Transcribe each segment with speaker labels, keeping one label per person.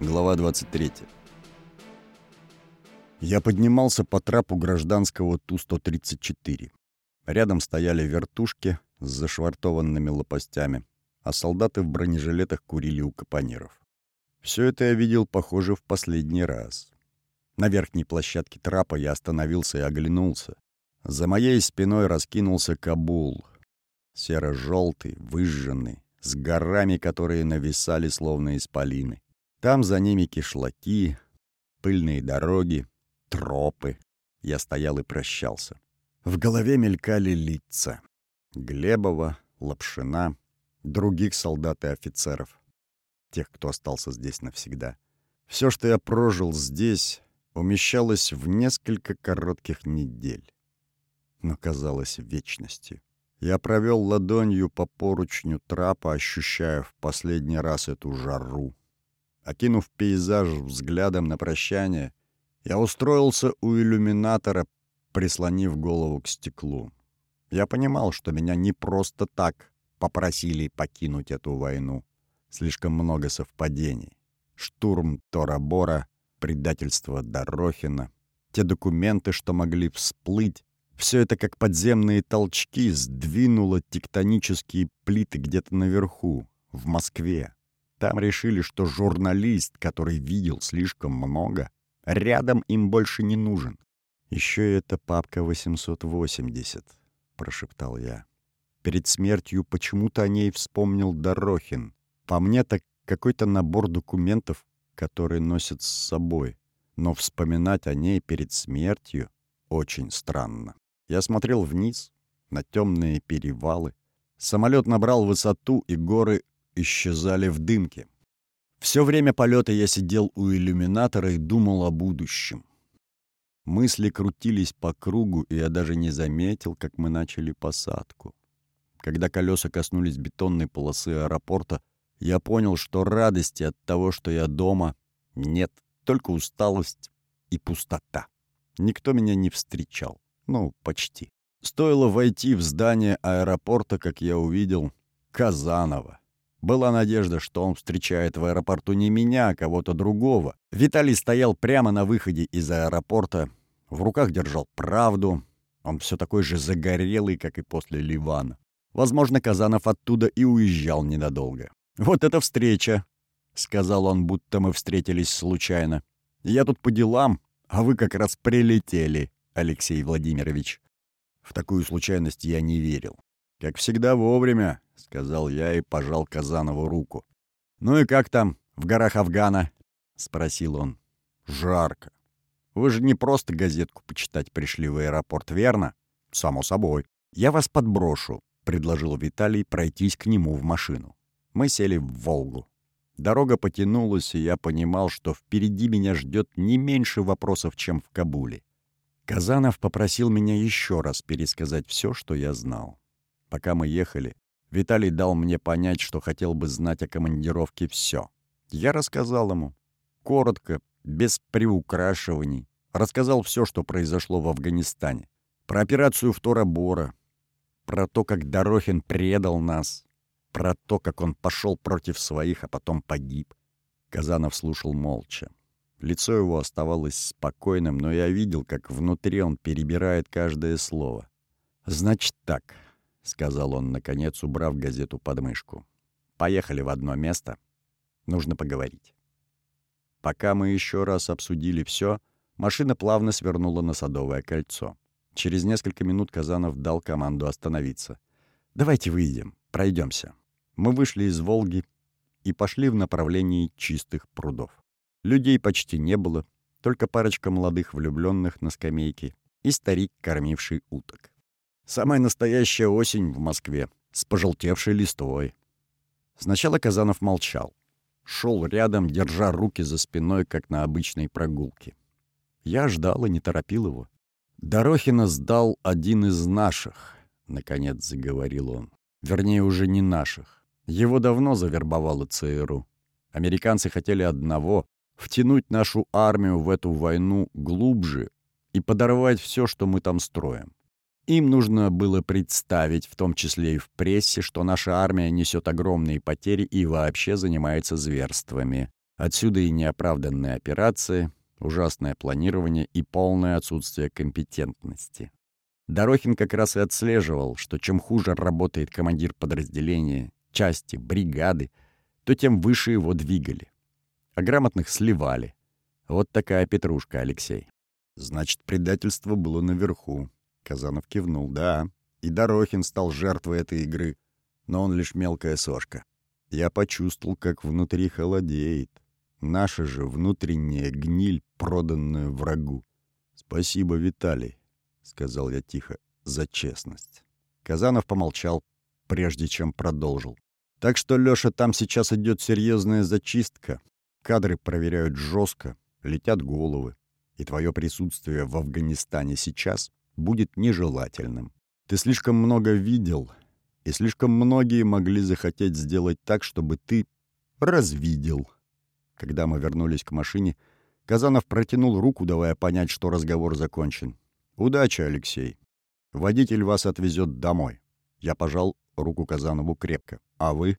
Speaker 1: Глава 23. Я поднимался по трапу гражданского Ту-134. Рядом стояли вертушки с зашвартованными лопастями, а солдаты в бронежилетах курили у капониров. Все это я видел, похоже, в последний раз. На верхней площадке трапа я остановился и оглянулся. За моей спиной раскинулся Кабул. Серо-желтый, выжженный, с горами, которые нависали словно исполины. Там за ними кишлаки, пыльные дороги, тропы. Я стоял и прощался. В голове мелькали лица. Глебова, Лапшина, других солдат и офицеров. Тех, кто остался здесь навсегда. Все, что я прожил здесь, умещалось в несколько коротких недель. Но казалось вечностью. Я провел ладонью по поручню трапа, ощущая в последний раз эту жару. Окинув пейзаж взглядом на прощание, я устроился у иллюминатора, прислонив голову к стеклу. Я понимал, что меня не просто так попросили покинуть эту войну. Слишком много совпадений. Штурм Тора-Бора, предательство Дорохина, те документы, что могли всплыть, все это как подземные толчки сдвинуло тектонические плиты где-то наверху, в Москве. Там решили, что журналист, который видел слишком много, рядом им больше не нужен. «Еще это папка 880», — прошептал я. Перед смертью почему-то о ней вспомнил Дорохин. По мне так какой-то набор документов, которые носят с собой. Но вспоминать о ней перед смертью очень странно. Я смотрел вниз, на темные перевалы. Самолет набрал высоту, и горы исчезали в дымке. Все время полета я сидел у иллюминатора и думал о будущем. Мысли крутились по кругу, и я даже не заметил, как мы начали посадку. Когда колеса коснулись бетонной полосы аэропорта, я понял, что радости от того, что я дома, нет, только усталость и пустота. Никто меня не встречал. Ну, почти. Стоило войти в здание аэропорта, как я увидел Казанова. Была надежда, что он встречает в аэропорту не меня, а кого-то другого. Виталий стоял прямо на выходе из аэропорта, в руках держал правду. Он все такой же загорелый, как и после Ливана. Возможно, Казанов оттуда и уезжал ненадолго. «Вот эта встреча!» — сказал он, будто мы встретились случайно. «Я тут по делам, а вы как раз прилетели, Алексей Владимирович». В такую случайность я не верил. «Как всегда вовремя», — сказал я и пожал Казанову руку. «Ну и как там, в горах Афгана?» — спросил он. «Жарко. Вы же не просто газетку почитать пришли в аэропорт, верно?» «Само собой. Я вас подброшу», — предложил Виталий пройтись к нему в машину. Мы сели в «Волгу». Дорога потянулась, и я понимал, что впереди меня ждет не меньше вопросов, чем в Кабуле. Казанов попросил меня еще раз пересказать все, что я знал. Пока мы ехали, Виталий дал мне понять, что хотел бы знать о командировке все. Я рассказал ему. Коротко, без приукрашиваний. Рассказал все, что произошло в Афганистане. Про операцию в Тора-Бора. Про то, как Дорохин предал нас. Про то, как он пошел против своих, а потом погиб. Казанов слушал молча. Лицо его оставалось спокойным, но я видел, как внутри он перебирает каждое слово. «Значит так», — сказал он, наконец, убрав газету под мышку. «Поехали в одно место. Нужно поговорить». Пока мы еще раз обсудили все, машина плавно свернула на Садовое кольцо. Через несколько минут Казанов дал команду остановиться. «Давайте выйдем, пройдемся». Мы вышли из «Волги» и пошли в направлении чистых прудов. Людей почти не было, только парочка молодых влюбленных на скамейке и старик, кормивший уток. Самая настоящая осень в Москве, с пожелтевшей листвой. Сначала Казанов молчал. Шел рядом, держа руки за спиной, как на обычной прогулке. Я ждал и не торопил его. «Дорохина сдал один из наших», — наконец заговорил он. Вернее, уже не наших. Его давно завербовало ЦРУ. Американцы хотели одного — втянуть нашу армию в эту войну глубже и подорвать все, что мы там строим. Им нужно было представить, в том числе и в прессе, что наша армия несет огромные потери и вообще занимается зверствами. Отсюда и неоправданные операции, ужасное планирование и полное отсутствие компетентности. Дорохин как раз и отслеживал, что чем хуже работает командир подразделения, части, бригады, то тем выше его двигали. А грамотных сливали. Вот такая петрушка, Алексей. Значит, предательство было наверху. Казанов кивнул. Да, и Дорохин стал жертвой этой игры. Но он лишь мелкая сошка. Я почувствовал, как внутри холодеет. Наша же внутренняя гниль, проданная врагу. «Спасибо, Виталий», — сказал я тихо, — «за честность». Казанов помолчал, прежде чем продолжил. «Так что, Лёша, там сейчас идет серьезная зачистка. Кадры проверяют жестко, летят головы. И твое присутствие в Афганистане сейчас будет нежелательным. Ты слишком много видел, и слишком многие могли захотеть сделать так, чтобы ты развидел». Когда мы вернулись к машине, Казанов протянул руку, давая понять, что разговор закончен. «Удачи, Алексей. Водитель вас отвезет домой». Я пожал руку Казанову крепко. «А вы?»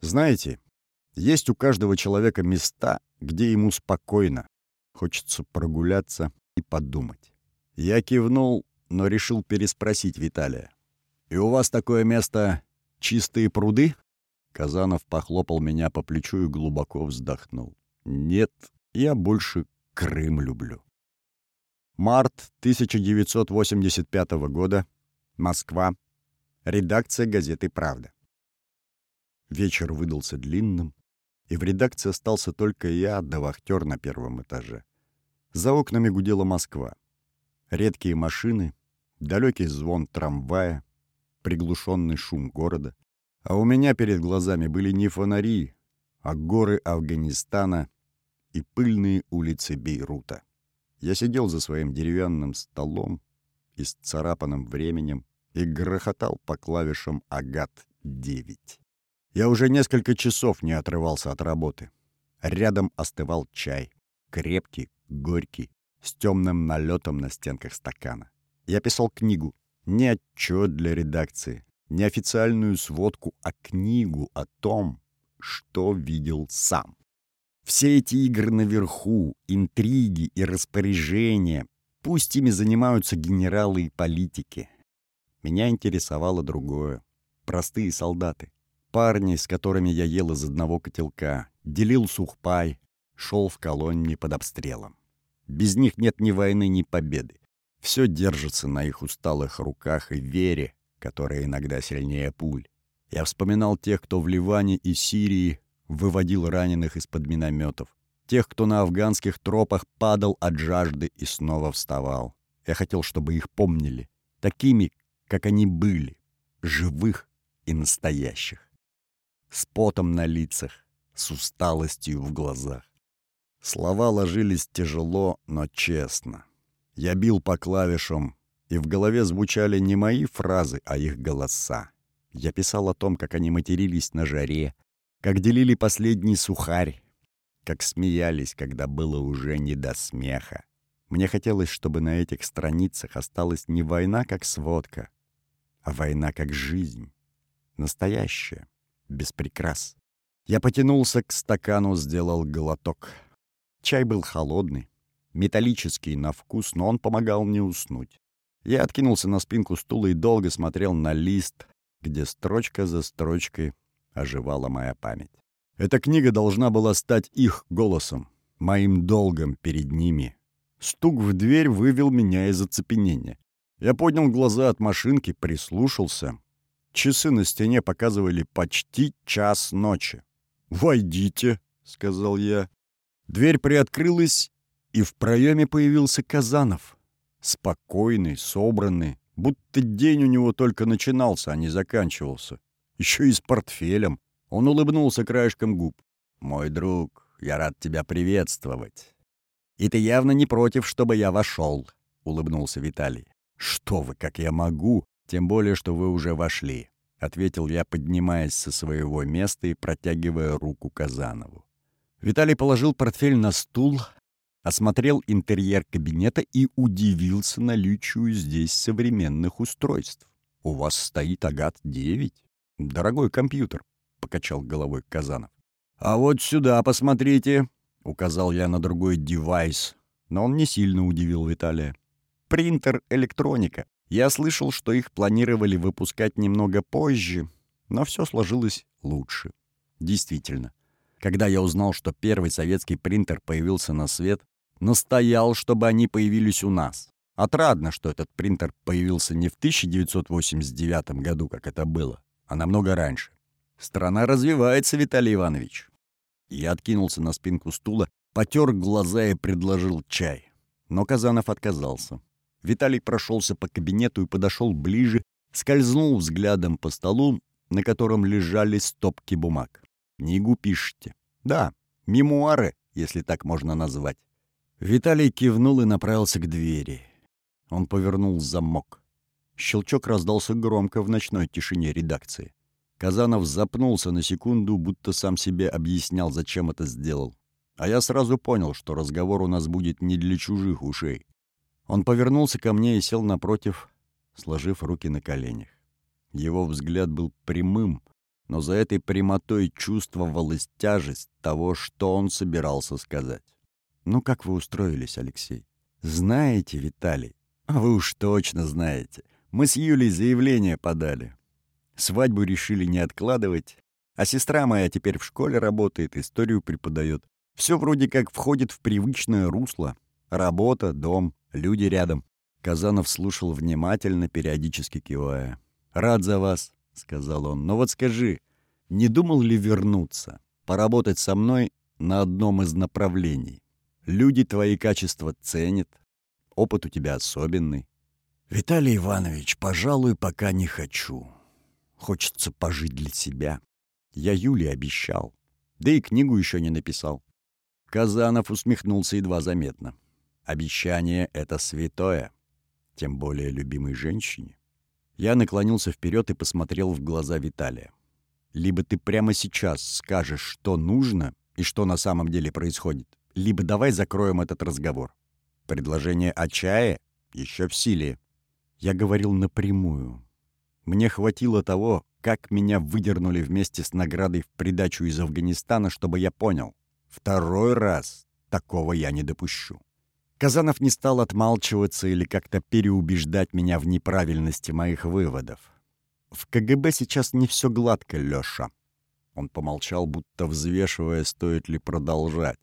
Speaker 1: «Знаете, есть у каждого человека места, где ему спокойно. Хочется прогуляться и подумать». Я кивнул, но решил переспросить Виталия. «И у вас такое место — чистые пруды?» Казанов похлопал меня по плечу и глубоко вздохнул. «Нет, я больше Крым люблю». Март 1985 года. Москва. Редакция газеты «Правда». Вечер выдался длинным, и в редакции остался только я, да вахтер на первом этаже. За окнами гудела Москва. Редкие машины, далекий звон трамвая, приглушенный шум города. А у меня перед глазами были не фонари, а горы Афганистана и пыльные улицы Бейрута. Я сидел за своим деревянным столом, исцарапанным временем, и грохотал по клавишам «Агат-9». Я уже несколько часов не отрывался от работы. Рядом остывал чай, крепкий, горький, с темным налетом на стенках стакана. Я писал книгу, не отчет для редакции, не официальную сводку, а книгу о том, что видел сам. Все эти игры наверху, интриги и распоряжения, пусть ими занимаются генералы и политики. Меня интересовало другое. Простые солдаты. Парни, с которыми я ел из одного котелка, делил сухпай, шел в колонне под обстрелом. Без них нет ни войны, ни победы. Все держится на их усталых руках и вере, которая иногда сильнее пуль. Я вспоминал тех, кто в Ливане и Сирии выводил раненых из-под минометов, тех, кто на афганских тропах падал от жажды и снова вставал. Я хотел, чтобы их помнили, такими, как они были, живых и настоящих. С потом на лицах, с усталостью в глазах. Слова ложились тяжело, но честно. Я бил по клавишам, и в голове звучали не мои фразы, а их голоса. Я писал о том, как они матерились на жаре, как делили последний сухарь, как смеялись, когда было уже не до смеха. Мне хотелось, чтобы на этих страницах осталась не война как сводка, а война как жизнь. Настоящая, без прикрас. Я потянулся к стакану, сделал глоток. Чай был холодный, металлический на вкус, но он помогал мне уснуть. Я откинулся на спинку стула и долго смотрел на лист, где строчка за строчкой оживала моя память. Эта книга должна была стать их голосом, моим долгом перед ними. Стук в дверь вывел меня из оцепенения. Я поднял глаза от машинки, прислушался. Часы на стене показывали почти час ночи. «Войдите», — сказал я. Дверь приоткрылась, и в проеме появился Казанов. Спокойный, собранный, будто день у него только начинался, а не заканчивался. Еще и с портфелем. Он улыбнулся краешком губ. «Мой друг, я рад тебя приветствовать. И ты явно не против, чтобы я вошел», — улыбнулся Виталий. «Что вы, как я могу, тем более, что вы уже вошли», — ответил я, поднимаясь со своего места и протягивая руку Казанову. Виталий положил портфель на стул, осмотрел интерьер кабинета и удивился наличию здесь современных устройств. «У вас стоит Агат-9? Дорогой компьютер», — покачал головой Казанов. «А вот сюда посмотрите», Указал я на другой девайс, но он не сильно удивил Виталия. «Принтер электроника. Я слышал, что их планировали выпускать немного позже, но все сложилось лучше. Действительно. Когда я узнал, что первый советский принтер появился на свет, настоял, чтобы они появились у нас. Отрадно, что этот принтер появился не в 1989 году, как это было, а намного раньше. Страна развивается, Виталий Иванович. Я откинулся на спинку стула, потер глаза и предложил чай. Но Казанов отказался. Виталий прошелся по кабинету и подошел ближе, скользнул взглядом по столу, на котором лежали стопки бумаг. «Книгу пишете?» «Да, мемуары, если так можно назвать». Виталий кивнул и направился к двери. Он повернул замок. Щелчок раздался громко в ночной тишине редакции. Казанов запнулся на секунду, будто сам себе объяснял, зачем это сделал. А я сразу понял, что разговор у нас будет не для чужих ушей. Он повернулся ко мне и сел напротив, сложив руки на коленях. Его взгляд был прямым, но за этой прямотой чувствовалась тяжесть того, что он собирался сказать. «Ну как вы устроились, Алексей?» «Знаете, Виталий, а вы уж точно знаете. Мы с Юлей заявление подали. Свадьбу решили не откладывать, а сестра моя теперь в школе работает, историю преподает. Все вроде как входит в привычное русло. Работа, дом, люди рядом. Казанов слушал внимательно, периодически кивая. «Рад за вас», — сказал он. «Но вот скажи, не думал ли вернуться, поработать со мной на одном из направлений? Люди твои качества ценят, опыт у тебя особенный». «Виталий Иванович, пожалуй, пока не хочу. Хочется пожить для себя. Я Юле обещал. Да и книгу еще не написал». Казанов усмехнулся едва заметно. «Обещание — это святое, тем более любимой женщине». Я наклонился вперед и посмотрел в глаза Виталия. «Либо ты прямо сейчас скажешь, что нужно и что на самом деле происходит, либо давай закроем этот разговор. Предложение о чае еще в силе». Я говорил напрямую. Мне хватило того, как меня выдернули вместе с наградой в придачу из Афганистана, чтобы я понял. Второй раз такого я не допущу. Казанов не стал отмалчиваться или как-то переубеждать меня в неправильности моих выводов. «В КГБ сейчас не все гладко, Лёша». Он помолчал, будто взвешивая, стоит ли продолжать.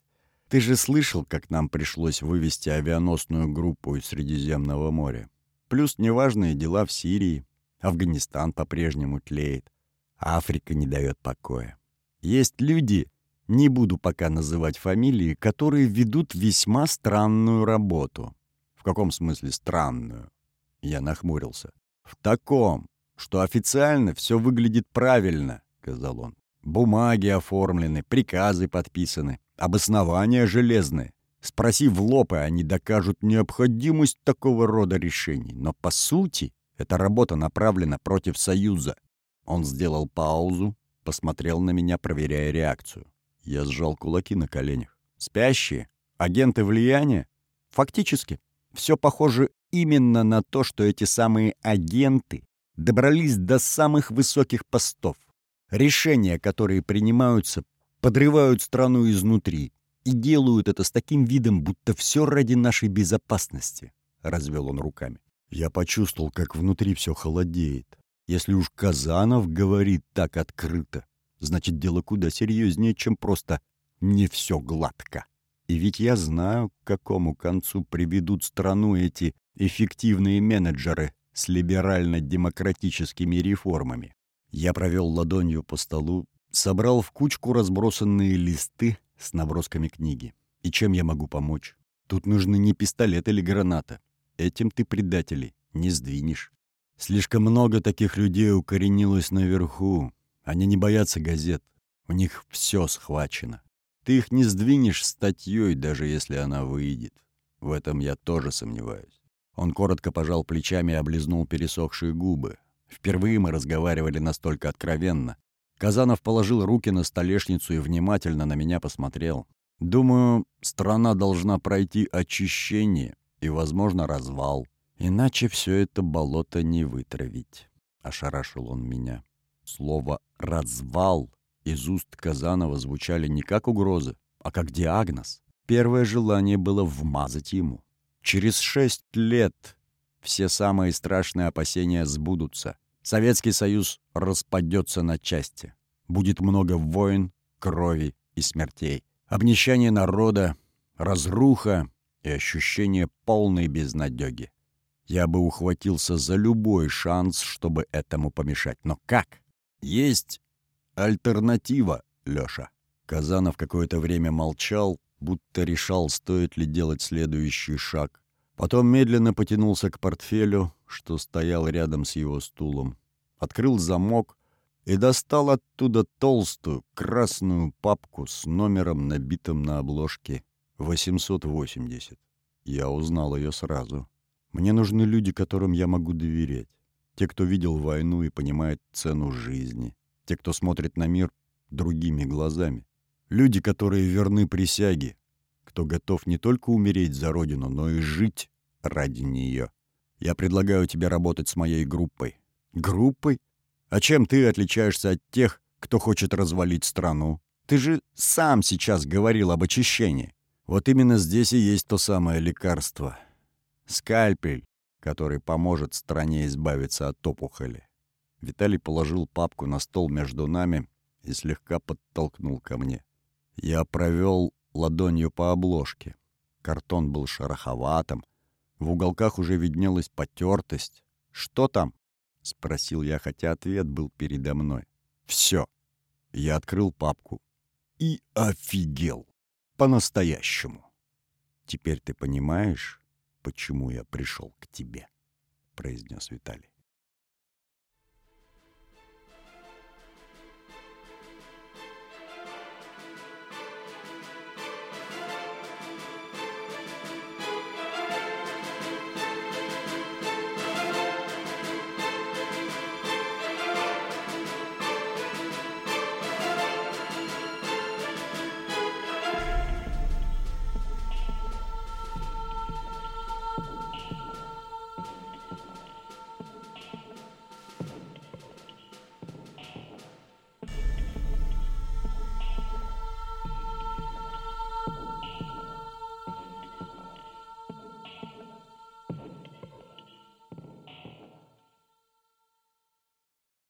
Speaker 1: «Ты же слышал, как нам пришлось вывести авианосную группу из Средиземного моря? Плюс неважные дела в Сирии. Афганистан по-прежнему тлеет. Африка не дает покоя. Есть люди, не буду пока называть фамилии, которые ведут весьма странную работу. В каком смысле странную? Я нахмурился. В таком, что официально все выглядит правильно, сказал он. Бумаги оформлены, приказы подписаны, обоснования железные. Спроси в лоб, и они докажут необходимость такого рода решений. Но по сути, эта работа направлена против Союза. Он сделал паузу, посмотрел на меня, проверяя реакцию. Я сжал кулаки на коленях. Спящие? Агенты влияния? Фактически. Все похоже именно на то, что эти самые агенты добрались до самых высоких постов. Решения, которые принимаются, подрывают страну изнутри и делают это с таким видом, будто все ради нашей безопасности, — развел он руками. Я почувствовал, как внутри все холодеет. Если уж Казанов говорит так открыто, значит, дело куда серьезнее, чем просто «не все гладко». И ведь я знаю, к какому концу приведут страну эти эффективные менеджеры с либерально-демократическими реформами. Я провел ладонью по столу, собрал в кучку разбросанные листы с набросками книги. И чем я могу помочь? Тут нужны не пистолет или граната. Этим ты предателей не сдвинешь. Слишком много таких людей укоренилось наверху, они не боятся газет. У них все схвачено. Ты их не сдвинешь статьей, даже если она выйдет. В этом я тоже сомневаюсь. Он коротко пожал плечами и облизнул пересохшие губы. Впервые мы разговаривали настолько откровенно. Казанов положил руки на столешницу и внимательно на меня посмотрел. «Думаю, страна должна пройти очищение и, возможно, развал. Иначе все это болото не вытравить», — ошарашил он меня. Слово «развал» из уст Казанова звучали не как угрозы, А как диагноз, первое желание было вмазать ему. Через шесть лет все самые страшные опасения сбудутся. Советский Союз распадется на части. Будет много войн, крови и смертей. Обнищание народа, разруха и ощущение полной безнадёги. Я бы ухватился за любой шанс, чтобы этому помешать. Но как? Есть альтернатива, Лёша. Казанов какое-то время молчал, будто решал, стоит ли делать следующий шаг. Потом медленно потянулся к портфелю, что стоял рядом с его стулом. Открыл замок и достал оттуда толстую красную папку с номером, набитым на обложке 880. Я узнал ее сразу. Мне нужны люди, которым я могу доверять. Те, кто видел войну и понимает цену жизни. Те, кто смотрит на мир другими глазами. Люди, которые верны присяге. Кто готов не только умереть за Родину, но и жить ради нее. Я предлагаю тебе работать с моей группой. Группой? А чем ты отличаешься от тех, кто хочет развалить страну? Ты же сам сейчас говорил об очищении. Вот именно здесь и есть то самое лекарство. Скальпель, который поможет стране избавиться от опухоли. Виталий положил папку на стол между нами и слегка подтолкнул ко мне. Я провел ладонью по обложке. Картон был шероховатым. В уголках уже виднелась потертость. «Что там?» — спросил я, хотя ответ был передо мной. «Все». Я открыл папку и офигел. По-настоящему. «Теперь ты понимаешь, почему я пришел к тебе?» — произнес Виталий.